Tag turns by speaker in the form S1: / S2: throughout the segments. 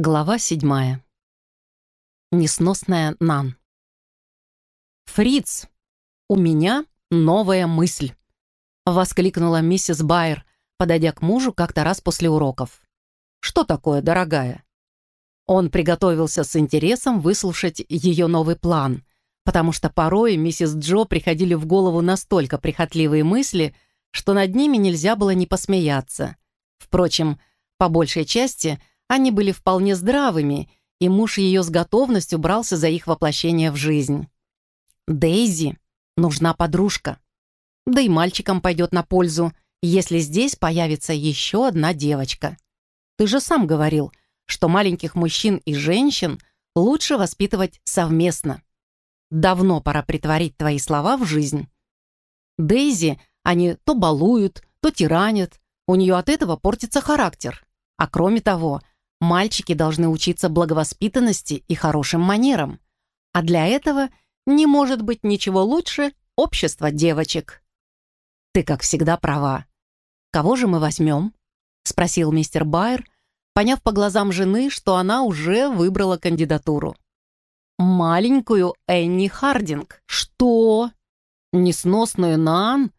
S1: Глава седьмая. Несносная Нан. «Фриц, у меня новая мысль!» — воскликнула миссис Байер, подойдя к мужу как-то раз после уроков. «Что такое, дорогая?» Он приготовился с интересом выслушать ее новый план, потому что порой миссис Джо приходили в голову настолько прихотливые мысли, что над ними нельзя было не посмеяться. Впрочем, по большей части — они были вполне здравыми, и муж ее с готовностью брался за их воплощение в жизнь. Дейзи нужна подружка. Да и мальчикам пойдет на пользу, если здесь появится еще одна девочка. Ты же сам говорил, что маленьких мужчин и женщин лучше воспитывать совместно. Давно пора притворить твои слова в жизнь. Дейзи они то балуют, то тиранят, у нее от этого портится характер. А кроме того, Мальчики должны учиться благовоспитанности и хорошим манерам. А для этого не может быть ничего лучше общества девочек. Ты, как всегда, права. Кого же мы возьмем? Спросил мистер Байер, поняв по глазам жены, что она уже выбрала кандидатуру. Маленькую Энни Хардинг. Что? Несносную Нан?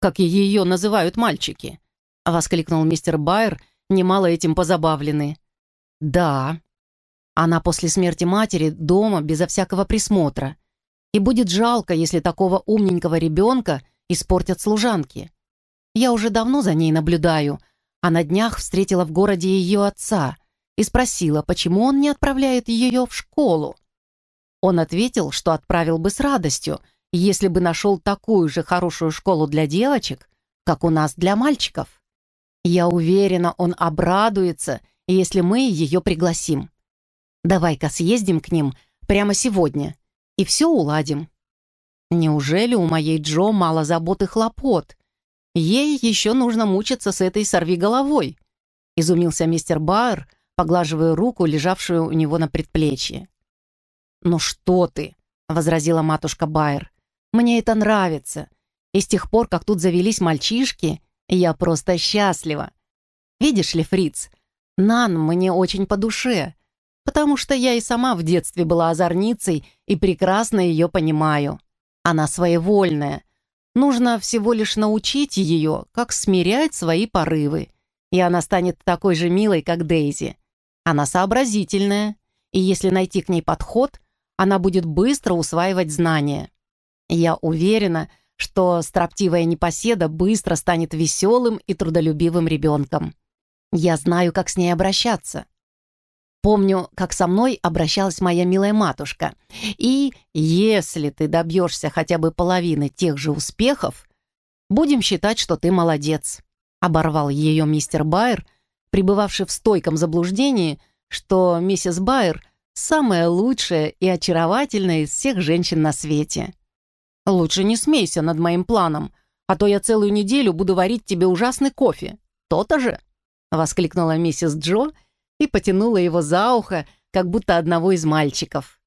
S1: Как ее называют мальчики? Воскликнул мистер Байер, немало этим позабавленный. «Да. Она после смерти матери дома безо всякого присмотра. И будет жалко, если такого умненького ребенка испортят служанки. Я уже давно за ней наблюдаю, а на днях встретила в городе ее отца и спросила, почему он не отправляет ее в школу. Он ответил, что отправил бы с радостью, если бы нашел такую же хорошую школу для девочек, как у нас для мальчиков. Я уверена, он обрадуется если мы ее пригласим. Давай-ка съездим к ним прямо сегодня и все уладим. Неужели у моей Джо мало забот и хлопот? Ей еще нужно мучиться с этой сорвиголовой, изумился мистер Байер, поглаживая руку, лежавшую у него на предплечье. «Ну что ты?» — возразила матушка Байер. «Мне это нравится. И с тех пор, как тут завелись мальчишки, я просто счастлива. Видишь ли, Фриц, Нан мне очень по душе, потому что я и сама в детстве была озорницей и прекрасно ее понимаю. Она своевольная. Нужно всего лишь научить ее, как смирять свои порывы, и она станет такой же милой, как Дейзи. Она сообразительная, и если найти к ней подход, она будет быстро усваивать знания. Я уверена, что строптивая непоседа быстро станет веселым и трудолюбивым ребенком. Я знаю, как с ней обращаться. Помню, как со мной обращалась моя милая матушка. И если ты добьешься хотя бы половины тех же успехов, будем считать, что ты молодец», — оборвал ее мистер Байер, пребывавший в стойком заблуждении, что миссис Байер — самая лучшая и очаровательная из всех женщин на свете. «Лучше не смейся над моим планом, а то я целую неделю буду варить тебе ужасный кофе. То-то же!» Воскликнула миссис Джо и потянула его за ухо, как будто одного из мальчиков.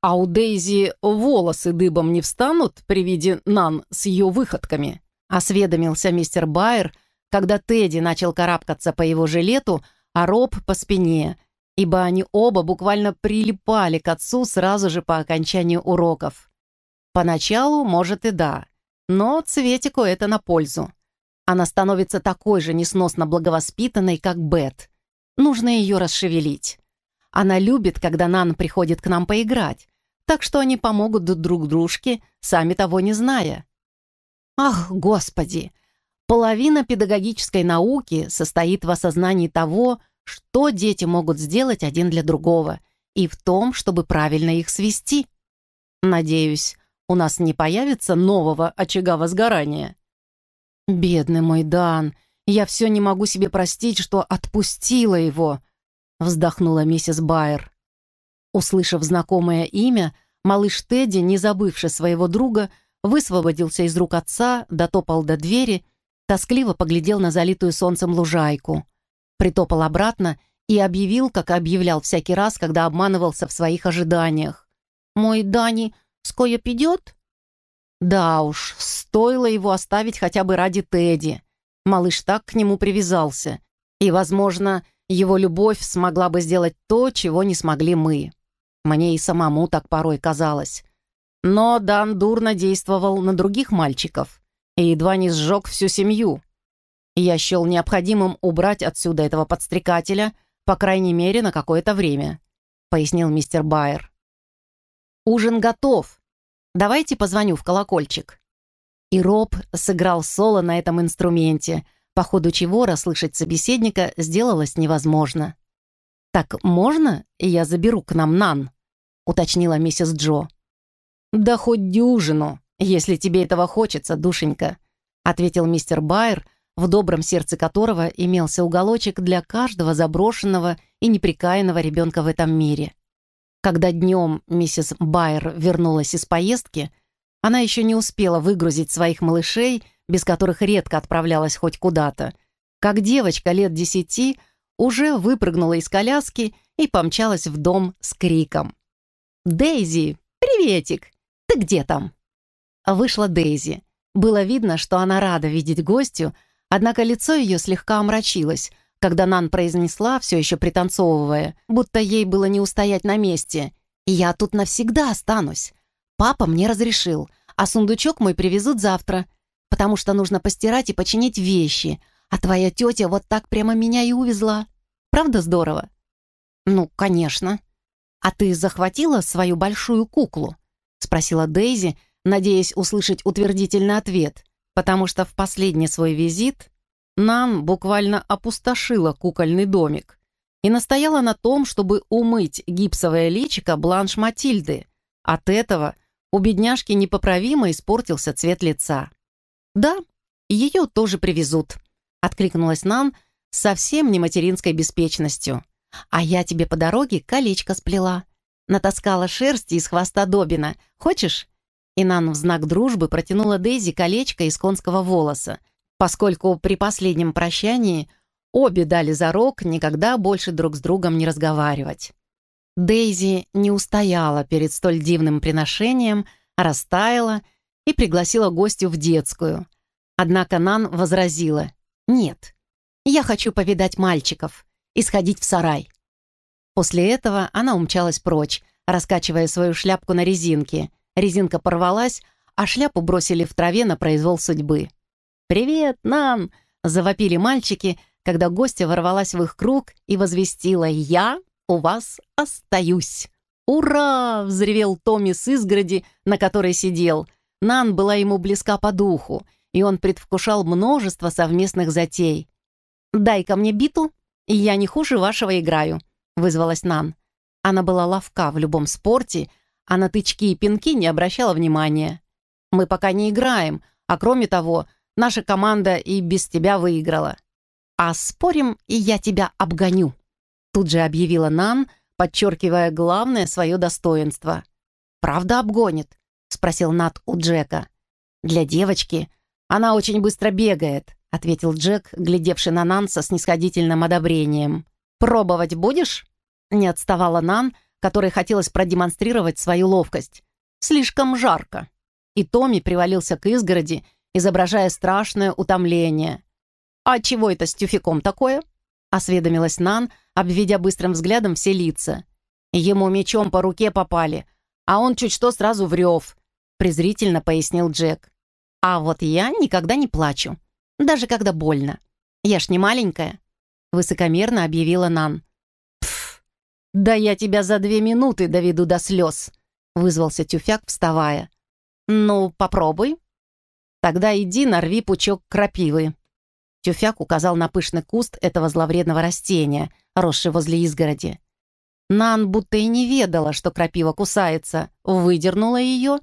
S1: «А у Дейзи волосы дыбом не встанут при виде Нан с ее выходками?» Осведомился мистер Байер, когда Тедди начал карабкаться по его жилету, а Роб по спине, ибо они оба буквально прилипали к отцу сразу же по окончанию уроков. Поначалу, может, и да, но Цветику это на пользу. Она становится такой же несносно благовоспитанной, как Бет. Нужно ее расшевелить. Она любит, когда Нан приходит к нам поиграть, так что они помогут друг дружке, сами того не зная. Ах, Господи! Половина педагогической науки состоит в осознании того, что дети могут сделать один для другого, и в том, чтобы правильно их свести. Надеюсь, у нас не появится нового очага возгорания. «Бедный мой Дан, я все не могу себе простить, что отпустила его», вздохнула миссис Байер. Услышав знакомое имя, малыш Тедди, не забывший своего друга, высвободился из рук отца, дотопал до двери, тоскливо поглядел на залитую солнцем лужайку, притопал обратно и объявил, как объявлял всякий раз, когда обманывался в своих ожиданиях. «Мой Дани скоро пидет?» Да уж, стоило его оставить хотя бы ради Тедди. Малыш так к нему привязался. И, возможно, его любовь смогла бы сделать то, чего не смогли мы. Мне и самому так порой казалось. Но Дан дурно действовал на других мальчиков и едва не сжег всю семью. Я счел необходимым убрать отсюда этого подстрекателя, по крайней мере, на какое-то время», — пояснил мистер Байер. «Ужин готов. Давайте позвоню в колокольчик». И Роб сыграл соло на этом инструменте, по ходу чего расслышать собеседника сделалось невозможно. «Так можно я заберу к нам Нан?» — уточнила миссис Джо. «Да хоть дюжину, если тебе этого хочется, душенька», — ответил мистер Байер, в добром сердце которого имелся уголочек для каждого заброшенного и неприкаянного ребенка в этом мире. Когда днем миссис Байер вернулась из поездки, она еще не успела выгрузить своих малышей, без которых редко отправлялась хоть куда-то, как девочка лет десяти уже выпрыгнула из коляски и помчалась в дом с криком. «Дейзи, приветик! Ты где там?» Вышла Дейзи. Было видно, что она рада видеть гостю, Однако лицо ее слегка омрачилось, когда Нан произнесла, все еще пританцовывая, будто ей было не устоять на месте. «Я тут навсегда останусь. Папа мне разрешил, а сундучок мой привезут завтра, потому что нужно постирать и починить вещи, а твоя тетя вот так прямо меня и увезла. Правда здорово?» «Ну, конечно. А ты захватила свою большую куклу?» — спросила Дейзи, надеясь услышать утвердительный ответ потому что в последний свой визит Нан буквально опустошила кукольный домик и настояла на том, чтобы умыть гипсовое личико Бланш Матильды. От этого у бедняжки непоправимо испортился цвет лица. «Да, ее тоже привезут», — откликнулась Нан совсем не материнской беспечностью. «А я тебе по дороге колечко сплела. Натаскала шерсти из хвоста Добина. Хочешь? Инан в знак дружбы протянула Дейзи колечко из конского волоса, поскольку при последнем прощании обе дали зарок никогда больше друг с другом не разговаривать. Дейзи не устояла перед столь дивным приношением, растаяла и пригласила гостю в детскую. Однако Нан возразила «Нет, я хочу повидать мальчиков и сходить в сарай». После этого она умчалась прочь, раскачивая свою шляпку на резинке, Резинка порвалась, а шляпу бросили в траве на произвол судьбы. «Привет, нам!» — завопили мальчики, когда гостья ворвалась в их круг и возвестила «Я у вас остаюсь!» «Ура!» — взревел Томми с изгороди, на которой сидел. Нан была ему близка по духу, и он предвкушал множество совместных затей. «Дай-ка мне биту, я не хуже вашего играю», — вызвалась Нан. Она была ловка в любом спорте, а на тычки и пинки не обращала внимания. «Мы пока не играем, а кроме того, наша команда и без тебя выиграла. А спорим, и я тебя обгоню», тут же объявила Нан, подчеркивая главное свое достоинство. «Правда обгонит?» — спросил Нат у Джека. «Для девочки она очень быстро бегает», — ответил Джек, глядевший на Нан со снисходительным одобрением. «Пробовать будешь?» — не отставала Нан, — которой хотелось продемонстрировать свою ловкость. Слишком жарко. И Томми привалился к изгороди, изображая страшное утомление. «А чего это с тюфяком такое?» — осведомилась Нан, обведя быстрым взглядом все лица. «Ему мечом по руке попали, а он чуть что сразу врёв», — презрительно пояснил Джек. «А вот я никогда не плачу, даже когда больно. Я ж не маленькая», — высокомерно объявила Нан. «Да я тебя за две минуты доведу до слез», — вызвался Тюфяк, вставая. «Ну, попробуй». «Тогда иди нарви пучок крапивы». Тюфяк указал на пышный куст этого зловредного растения, росший возле изгороди. Нан будто и не ведала, что крапива кусается, выдернула ее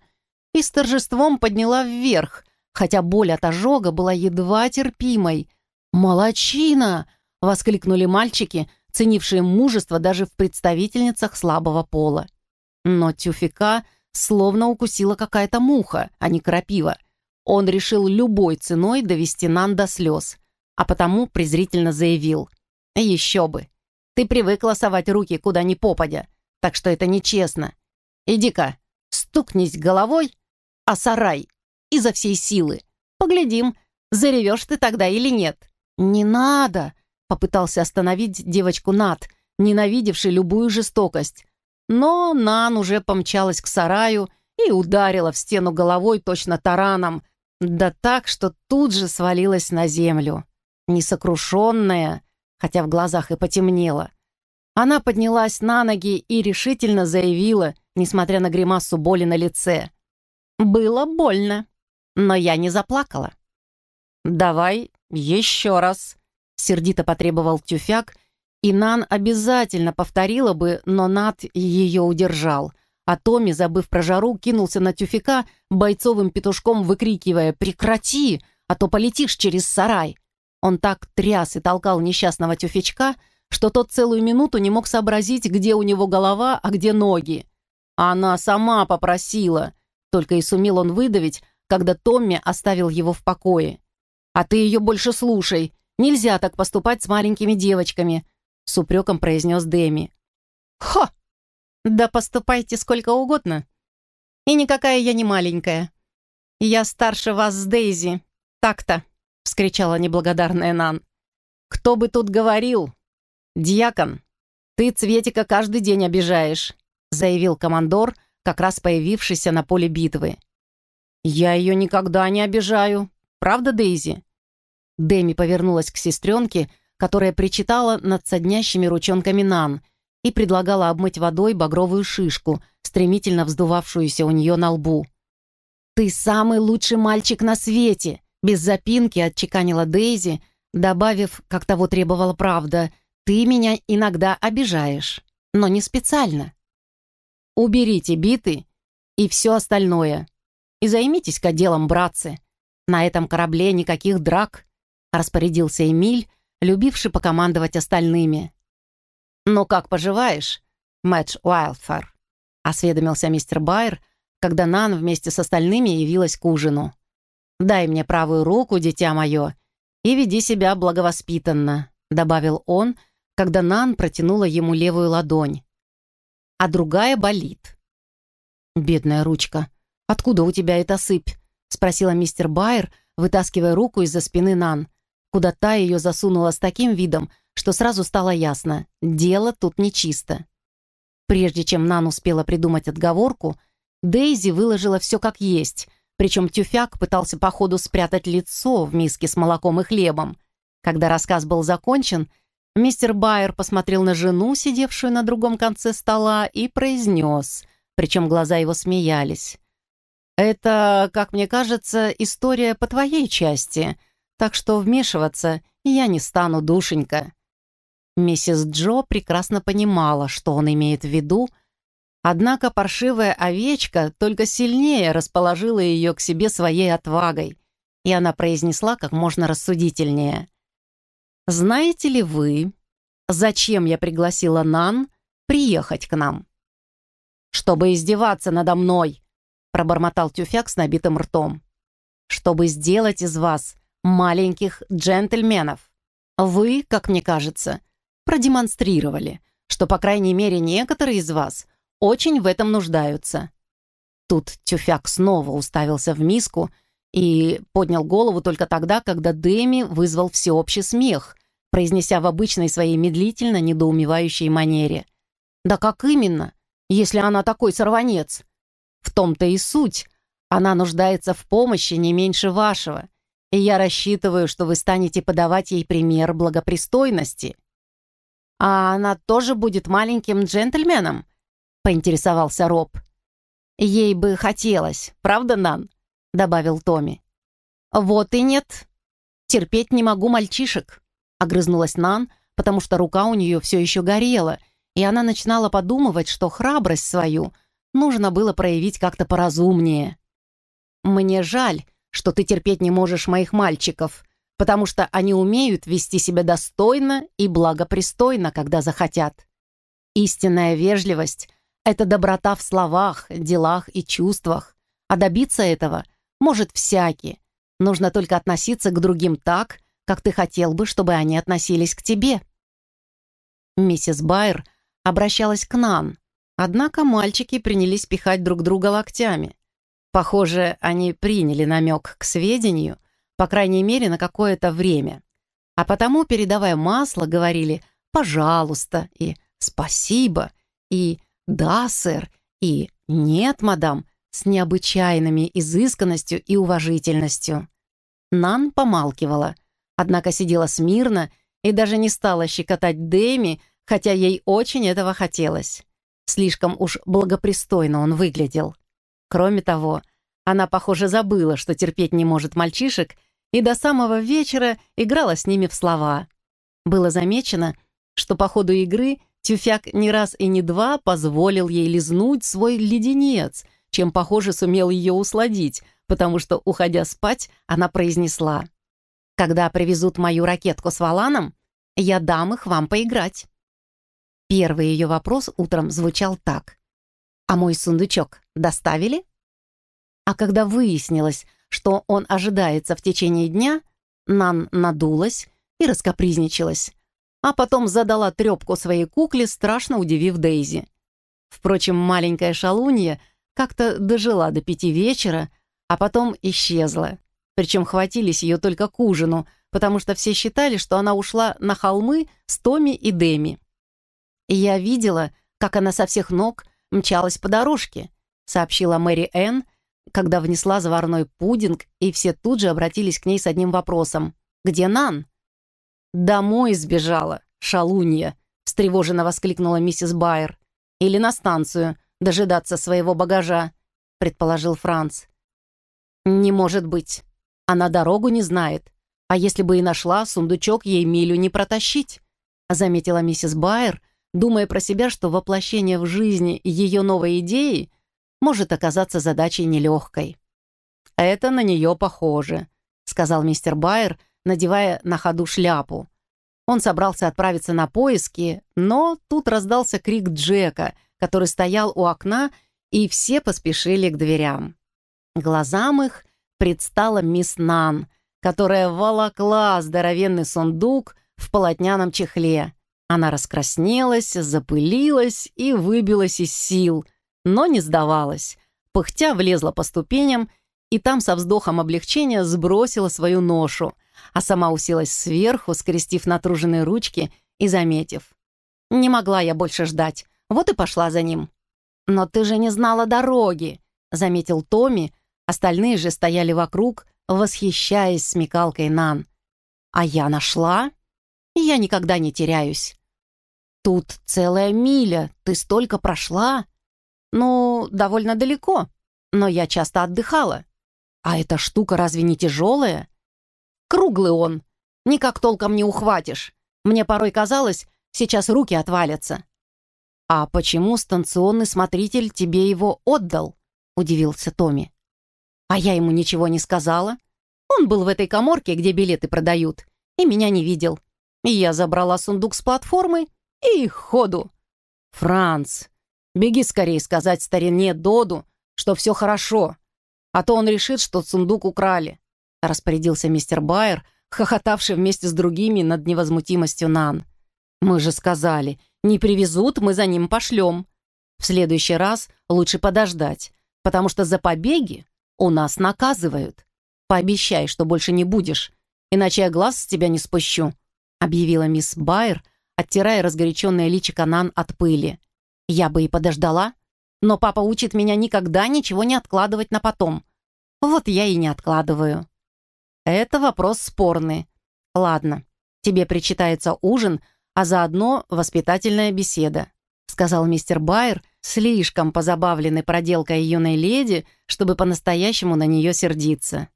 S1: и с торжеством подняла вверх, хотя боль от ожога была едва терпимой. «Молодчина!» — воскликнули мальчики — ценившие мужество даже в представительницах слабого пола. Но Тюфика словно укусила какая-то муха, а не крапива. Он решил любой ценой довести Нан до слез, а потому презрительно заявил. «Еще бы! Ты привыкла совать руки куда ни попадя, так что это нечестно. Иди-ка, стукнись головой, а сарай, изо всей силы. Поглядим, заревешь ты тогда или нет». «Не надо!» попытался остановить девочку Над, ненавидевший любую жестокость. Но Нан уже помчалась к сараю и ударила в стену головой точно тараном, да так, что тут же свалилась на землю. Несокрушенная, хотя в глазах и потемнело. Она поднялась на ноги и решительно заявила, несмотря на гримасу боли на лице. «Было больно, но я не заплакала». «Давай еще раз», — сердито потребовал Тюфяк, и Нан обязательно повторила бы, но Над ее удержал. А Томми, забыв про жару, кинулся на Тюфяка, бойцовым петушком выкрикивая «Прекрати, а то полетишь через сарай!» Он так тряс и толкал несчастного Тюфячка, что тот целую минуту не мог сообразить, где у него голова, а где ноги. «Она сама попросила», — только и сумел он выдавить, когда Томми оставил его в покое. «А ты ее больше слушай. Нельзя так поступать с маленькими девочками», — с упреком произнес Дэми. «Хо! Да поступайте сколько угодно. И никакая я не маленькая. Я старше вас с Дейзи. Так-то!» — вскричала неблагодарная Нан. «Кто бы тут говорил? Дьякон, ты Цветика каждый день обижаешь», — заявил командор, как раз появившийся на поле битвы. «Я ее никогда не обижаю. Правда, Дейзи?» Дэми повернулась к сестренке, которая причитала над соднящими ручонками Нан и предлагала обмыть водой багровую шишку, стремительно вздувавшуюся у нее на лбу. «Ты самый лучший мальчик на свете!» Без запинки отчеканила Дейзи, добавив, как того требовала правда, «Ты меня иногда обижаешь, но не специально». «Уберите биты и все остальное. И займитесь-ка делом, братцы. На этом корабле никаких драк», — распорядился Эмиль, любивший покомандовать остальными. «Ну как поживаешь, Мэтч Уайлдфар?» — осведомился мистер Байер, когда Нан вместе с остальными явилась к ужину. «Дай мне правую руку, дитя мое, и веди себя благовоспитанно», — добавил он, когда Нан протянула ему левую ладонь. «А другая болит». «Бедная ручка, откуда у тебя эта сыпь?» — спросила мистер Байер, вытаскивая руку из-за спины Нан куда та ее засунула с таким видом, что сразу стало ясно — дело тут нечисто. Прежде чем Нан успела придумать отговорку, Дейзи выложила все как есть, причем Тюфяк пытался по ходу спрятать лицо в миске с молоком и хлебом. Когда рассказ был закончен, мистер Байер посмотрел на жену, сидевшую на другом конце стола, и произнес, причем глаза его смеялись. «Это, как мне кажется, история по твоей части», так что вмешиваться я не стану, душенька». Миссис Джо прекрасно понимала, что он имеет в виду, однако паршивая овечка только сильнее расположила ее к себе своей отвагой, и она произнесла как можно рассудительнее. «Знаете ли вы, зачем я пригласила Нан приехать к нам?» «Чтобы издеваться надо мной», — пробормотал Тюфяк с набитым ртом. «Чтобы сделать из вас маленьких джентльменов. Вы, как мне кажется, продемонстрировали, что, по крайней мере, некоторые из вас очень в этом нуждаются». Тут Тюфяк снова уставился в миску и поднял голову только тогда, когда Дэми вызвал всеобщий смех, произнеся в обычной своей медлительно недоумевающей манере. «Да как именно, если она такой сорванец? В том-то и суть. Она нуждается в помощи не меньше вашего и я рассчитываю, что вы станете подавать ей пример благопристойности». «А она тоже будет маленьким джентльменом?» — поинтересовался Роб. «Ей бы хотелось, правда, Нан?» — добавил Томми. «Вот и нет. Терпеть не могу мальчишек», — огрызнулась Нан, потому что рука у нее все еще горела, и она начинала подумывать, что храбрость свою нужно было проявить как-то поразумнее. «Мне жаль, что ты терпеть не можешь моих мальчиков, потому что они умеют вести себя достойно и благопристойно, когда захотят. Истинная вежливость — это доброта в словах, делах и чувствах, а добиться этого может всякий. Нужно только относиться к другим так, как ты хотел бы, чтобы они относились к тебе. Миссис Байер обращалась к Нан, однако мальчики принялись пихать друг друга локтями. Похоже, они приняли намек к сведению, по крайней мере, на какое-то время. А потому, передавая масло, говорили «пожалуйста» и «спасибо» и «да, сэр» и «нет, мадам» с необычайными изысканностью и уважительностью. Нан помалкивала, однако сидела смирно и даже не стала щекотать Дэми, хотя ей очень этого хотелось. Слишком уж благопристойно он выглядел. Кроме того, она, похоже, забыла, что терпеть не может мальчишек, и до самого вечера играла с ними в слова. Было замечено, что по ходу игры Тюфяк не раз и не два позволил ей лизнуть свой леденец, чем, похоже, сумел ее усладить, потому что, уходя спать, она произнесла «Когда привезут мою ракетку с валаном, я дам их вам поиграть». Первый ее вопрос утром звучал так. «А мой сундучок доставили?» А когда выяснилось, что он ожидается в течение дня, Нан надулась и раскопризничалась, а потом задала трепку своей кукле, страшно удивив Дейзи. Впрочем, маленькая шалунья как-то дожила до пяти вечера, а потом исчезла. Причем хватились ее только к ужину, потому что все считали, что она ушла на холмы с Томи и Деми. Я видела, как она со всех ног мчалась по дорожке, сообщила Мэри Энн, когда внесла заварной пудинг, и все тут же обратились к ней с одним вопросом. «Где Нан?» «Домой сбежала, шалунья», — встревоженно воскликнула миссис Байер. «Или на станцию, дожидаться своего багажа», — предположил Франц. «Не может быть. Она дорогу не знает. А если бы и нашла, сундучок ей милю не протащить», — заметила миссис Байер, думая про себя, что воплощение в жизни ее новой идеи может оказаться задачей нелегкой. «Это на нее похоже», — сказал мистер Байер, надевая на ходу шляпу. Он собрался отправиться на поиски, но тут раздался крик Джека, который стоял у окна, и все поспешили к дверям. Глазам их предстала мисс Нан, которая волокла здоровенный сундук в полотняном чехле. Она раскраснелась, запылилась и выбилась из сил, но не сдавалась. Пыхтя влезла по ступеням и там со вздохом облегчения сбросила свою ношу, а сама уселась сверху, скрестив натруженные ручки и заметив. «Не могла я больше ждать, вот и пошла за ним». «Но ты же не знала дороги», — заметил Томми, остальные же стояли вокруг, восхищаясь смекалкой Нан. «А я нашла, я никогда не теряюсь». «Тут целая миля, ты столько прошла», ну, довольно далеко, но я часто отдыхала. А эта штука разве не тяжелая? Круглый он, никак толком не ухватишь. Мне порой казалось, сейчас руки отвалятся. «А почему станционный смотритель тебе его отдал?» — удивился Томми. «А я ему ничего не сказала. Он был в этой коморке, где билеты продают, и меня не видел. Я забрала сундук с платформы и ходу. «Франц, Беги скорее сказать старине Доду, что все хорошо, а то он решит, что сундук украли», распорядился мистер Байер, хохотавший вместе с другими над невозмутимостью Нан. «Мы же сказали, не привезут, мы за ним пошлем. В следующий раз лучше подождать, потому что за побеги у нас наказывают. Пообещай, что больше не будешь, иначе я глаз с тебя не спущу», объявила мисс Байер, оттирая разгоряченное личико Нан от пыли. Я бы и подождала, но папа учит меня никогда ничего не откладывать на потом. Вот я и не откладываю. Это вопрос спорный. Ладно, тебе причитается ужин, а заодно воспитательная беседа, сказал мистер Байер, слишком позабавленный проделкой юной леди, чтобы по-настоящему на нее сердиться.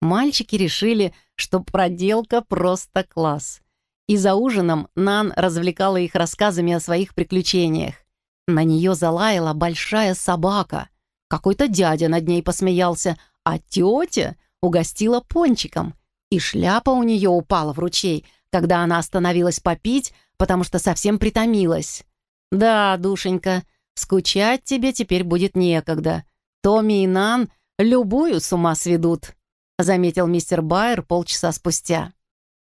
S1: Мальчики решили, что проделка просто класс. И за ужином Нан развлекала их рассказами о своих приключениях. На нее залаяла большая собака. Какой-то дядя над ней посмеялся, а тетя угостила пончиком. И шляпа у нее упала в ручей, когда она остановилась попить, потому что совсем притомилась. «Да, душенька, скучать тебе теперь будет некогда. Томми и Нан любую с ума сведут», заметил мистер Байер полчаса спустя.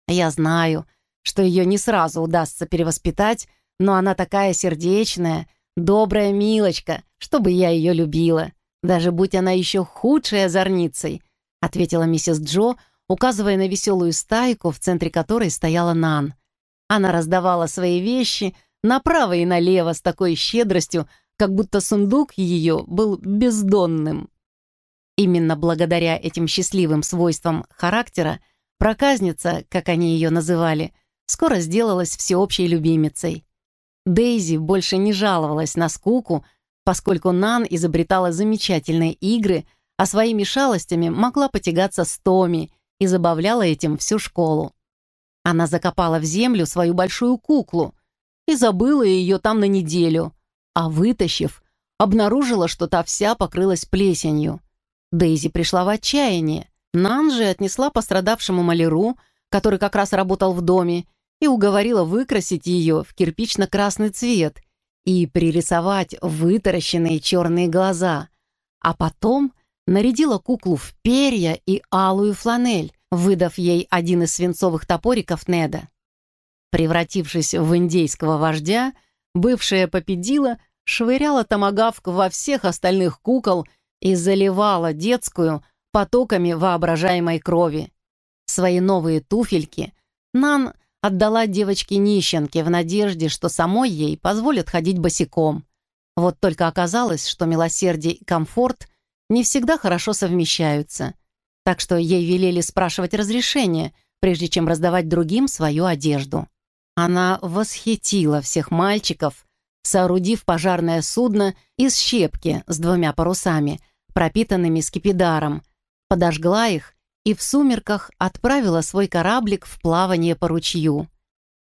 S1: «Я знаю, что ее не сразу удастся перевоспитать, но она такая сердечная, Добрая Милочка, чтобы я ее любила, даже будь она еще худшей озорницей», ответила миссис Джо, указывая на веселую стайку, в центре которой стояла Нан. Она раздавала свои вещи направо и налево с такой щедростью, как будто сундук ее был бездонным. Именно благодаря этим счастливым свойствам характера проказница, как они ее называли, скоро сделалась всеобщей любимицей. Дейзи больше не жаловалась на скуку, поскольку Нан изобретала замечательные игры, а своими шалостями могла потягаться с Томи и забавляла этим всю школу. Она закопала в землю свою большую куклу и забыла ее там на неделю, а вытащив, обнаружила, что та вся покрылась плесенью. Дейзи пришла в отчаяние. Нан же отнесла пострадавшему маляру, который как раз работал в доме, и уговорила выкрасить ее в кирпично-красный цвет и пририсовать вытаращенные черные глаза, а потом нарядила куклу в перья и алую фланель, выдав ей один из свинцовых топориков Неда. Превратившись в индейского вождя, бывшая победила, швыряла томагавк во всех остальных кукол и заливала детскую потоками воображаемой крови. Свои новые туфельки Нан отдала девочке-нищенке в надежде, что самой ей позволят ходить босиком. Вот только оказалось, что милосердие и комфорт не всегда хорошо совмещаются, так что ей велели спрашивать разрешение, прежде чем раздавать другим свою одежду. Она восхитила всех мальчиков, соорудив пожарное судно из щепки с двумя парусами, пропитанными скипидаром, подожгла их и в сумерках отправила свой кораблик в плавание по ручью.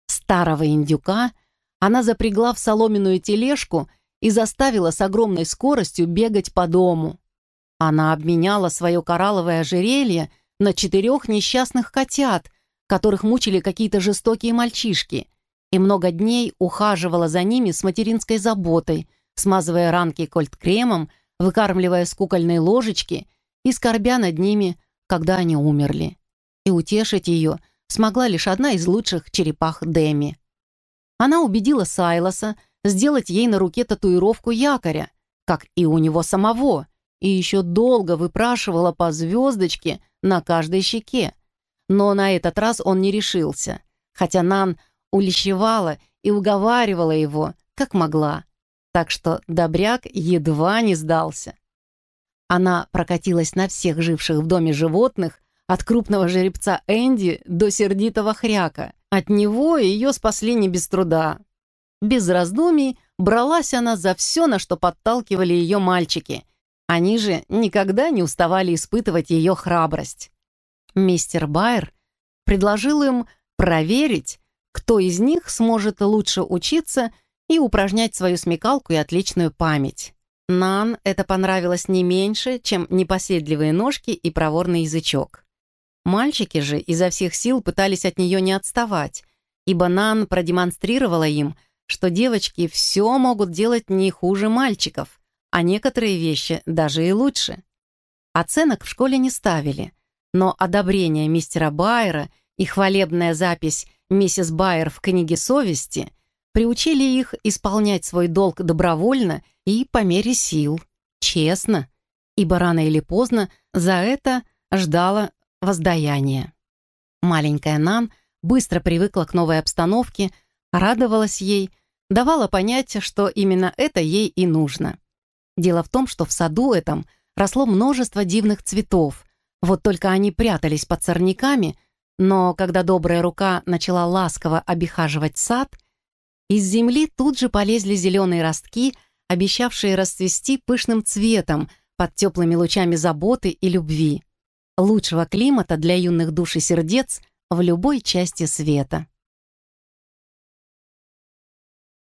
S1: Старого индюка она запрягла в соломенную тележку и заставила с огромной скоростью бегать по дому. Она обменяла свое коралловое ожерелье на четырех несчастных котят, которых мучили какие-то жестокие мальчишки, и много дней ухаживала за ними с материнской заботой, смазывая ранки кольт-кремом, выкармливая с кукольной ложечки и скорбя над ними, когда они умерли. И утешить ее смогла лишь одна из лучших черепах Дэми. Она убедила Сайлоса сделать ей на руке татуировку якоря, как и у него самого, и еще долго выпрашивала по звездочке на каждой щеке. Но на этот раз он не решился, хотя Нан улещевала и уговаривала его, как могла. Так что Добряк едва не сдался. Она прокатилась на всех живших в доме животных, от крупного жеребца Энди до сердитого хряка. От него ее спасли не без труда. Без раздумий бралась она за все, на что подталкивали ее мальчики. Они же никогда не уставали испытывать ее храбрость. Мистер Байер предложил им проверить, кто из них сможет лучше учиться и упражнять свою смекалку и отличную память. Нан это понравилось не меньше, чем непоседливые ножки и проворный язычок. Мальчики же изо всех сил пытались от нее не отставать, ибо Нан продемонстрировала им, что девочки все могут делать не хуже мальчиков, а некоторые вещи даже и лучше. Оценок в школе не ставили, но одобрение мистера Байера и хвалебная запись «Миссис Байер» в книге совести приучили их исполнять свой долг добровольно и по мере сил, честно, ибо рано или поздно за это ждало воздаяние. Маленькая Нан быстро привыкла к новой обстановке, радовалась ей, давала понять, что именно это ей и нужно. Дело в том, что в саду этом росло множество дивных цветов, вот только они прятались под сорняками, но когда добрая рука начала ласково обихаживать сад — из земли тут же полезли зеленые ростки, обещавшие расцвести пышным цветом под теплыми лучами заботы и любви. Лучшего климата для юных душ и сердец в любой части света.